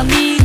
amigo.